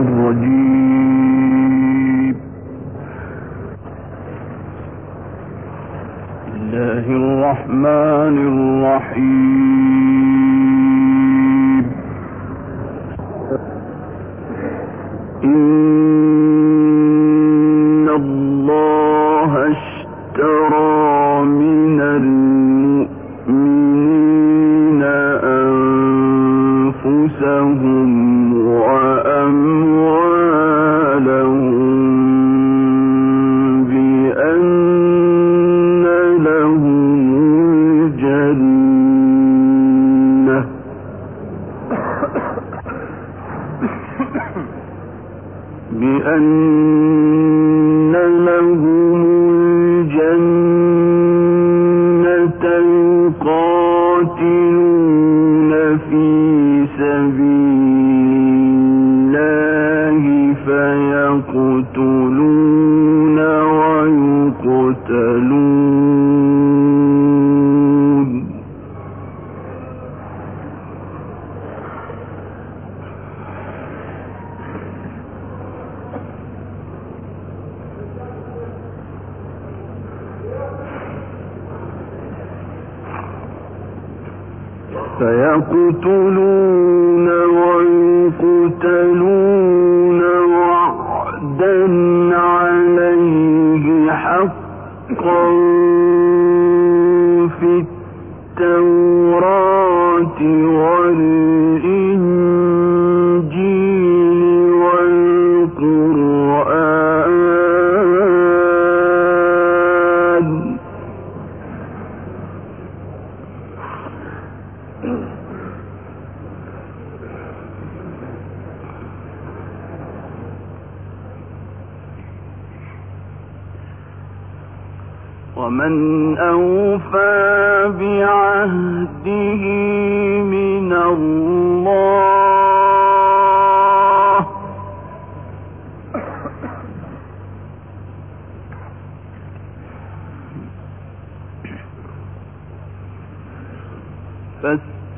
الرجيم. الله الرحمن الرحيم. بأن عبدا عليه حقا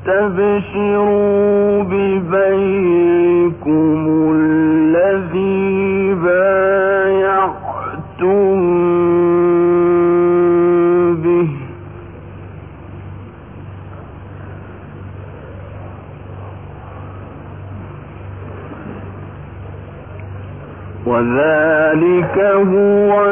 فاستبشروا ببيكم الذي بايعتم به. وذلك هو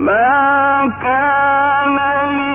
ما كان للنبي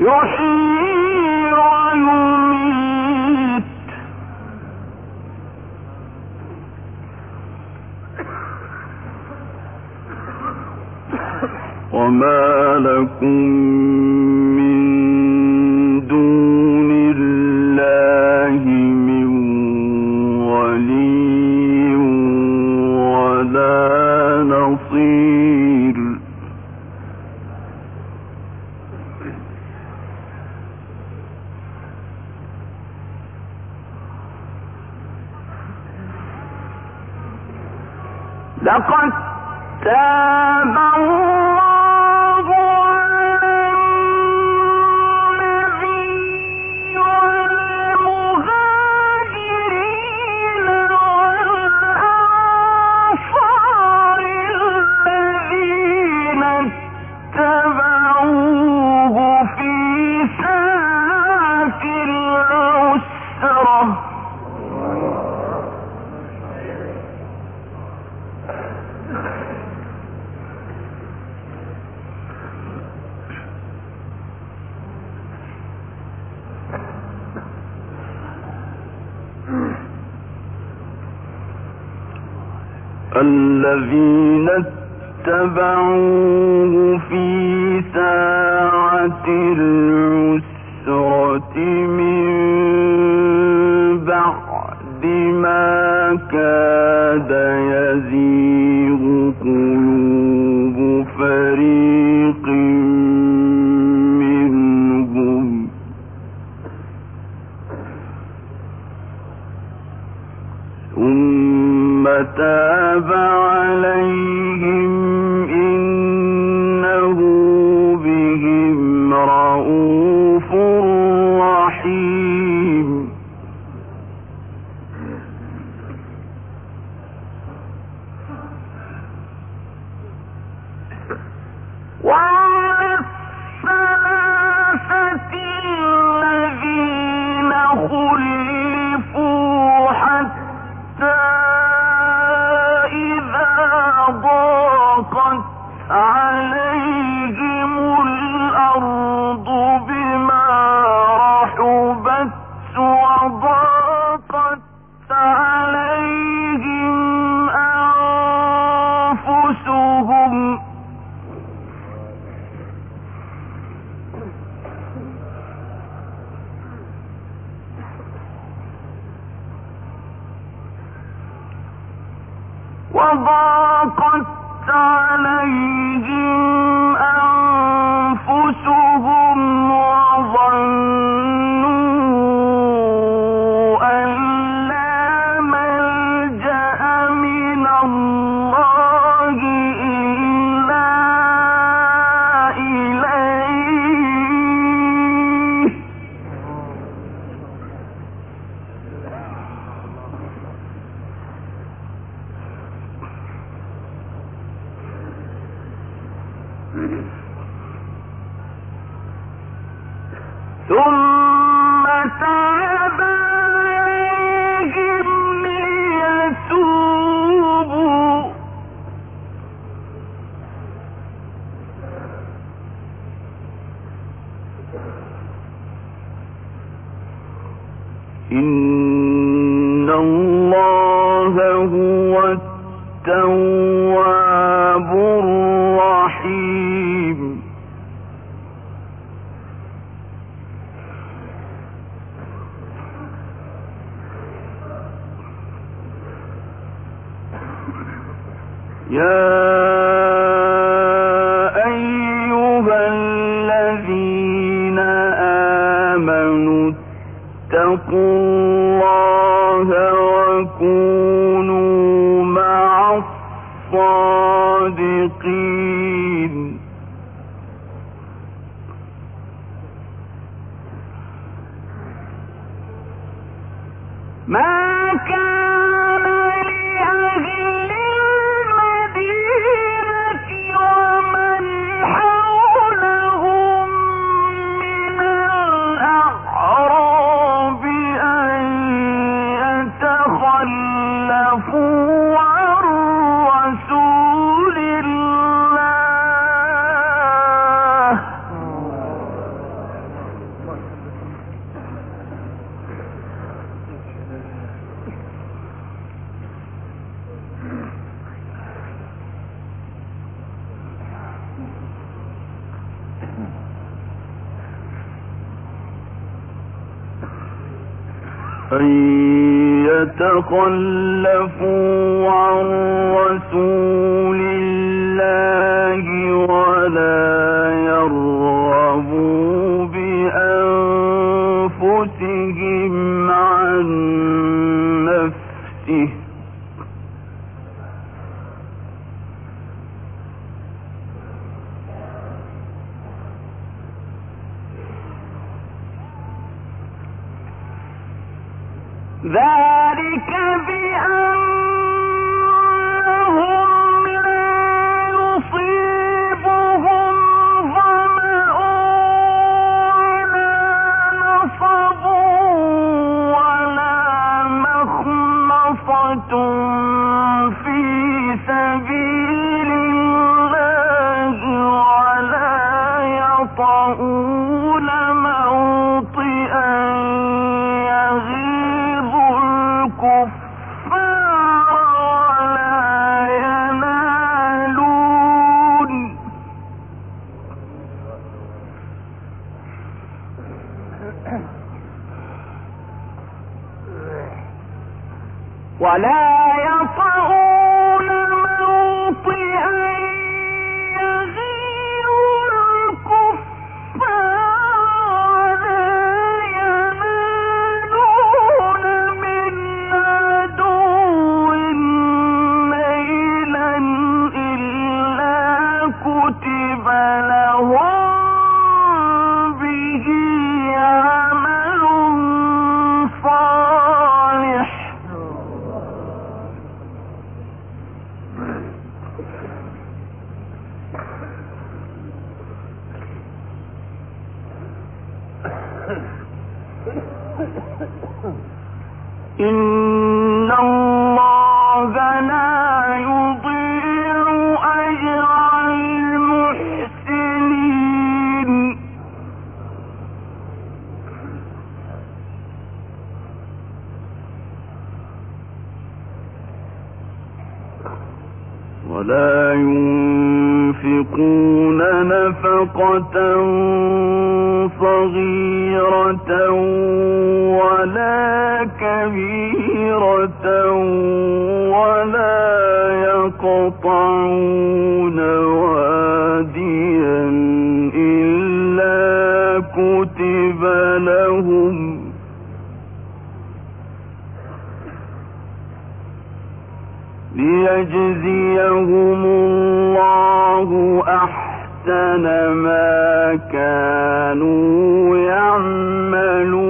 يحيي ويميت. وما لكم الذين اتبعوه في ساعة العسرة. يقول التواب الرحيم. خلفوا صغيرة ولا كبيرة ولا يقطعون واديا إلا كتب لهم. ليجزيهم الله أحسن أحسن ما كانوا يعملون.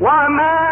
وما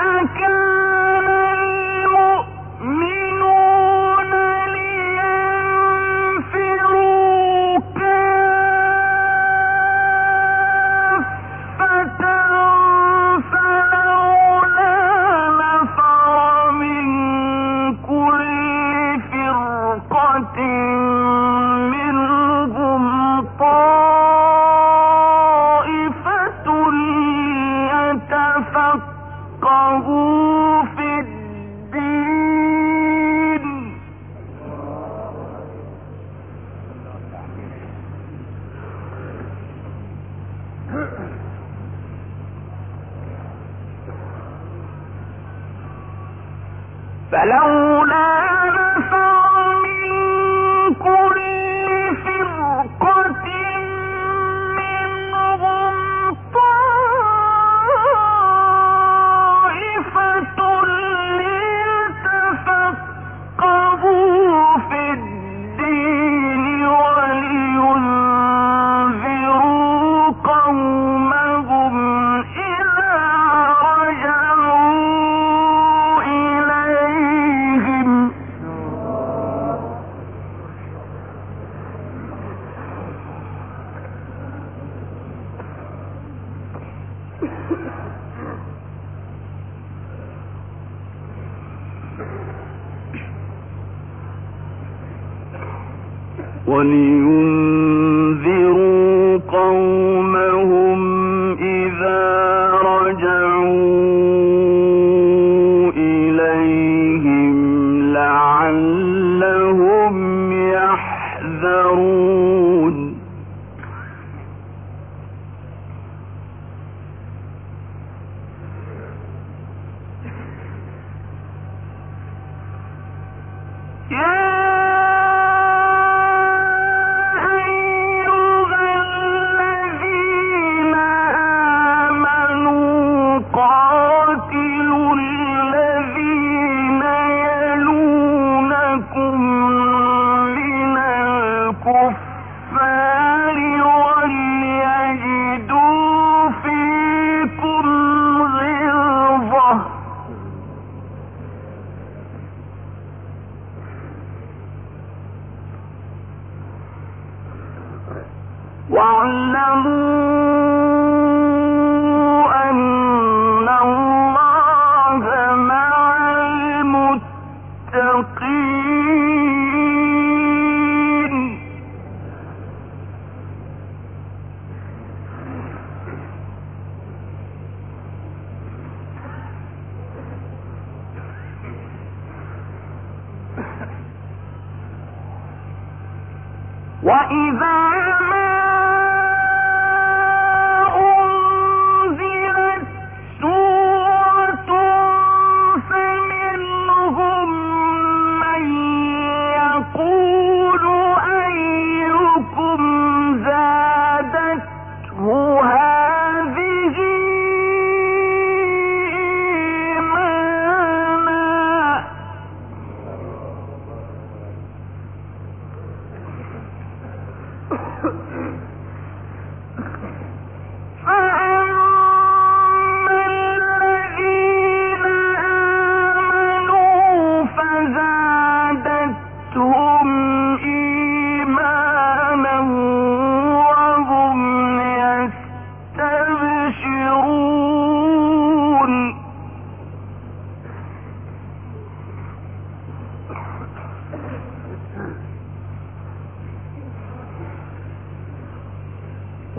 واعلموا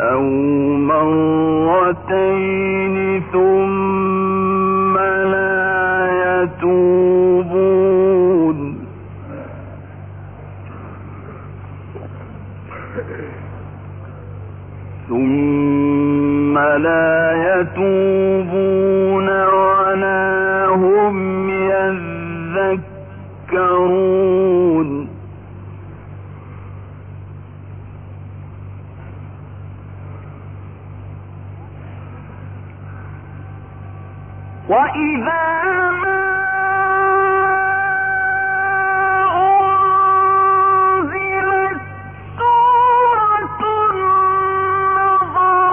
أو مرتين ثم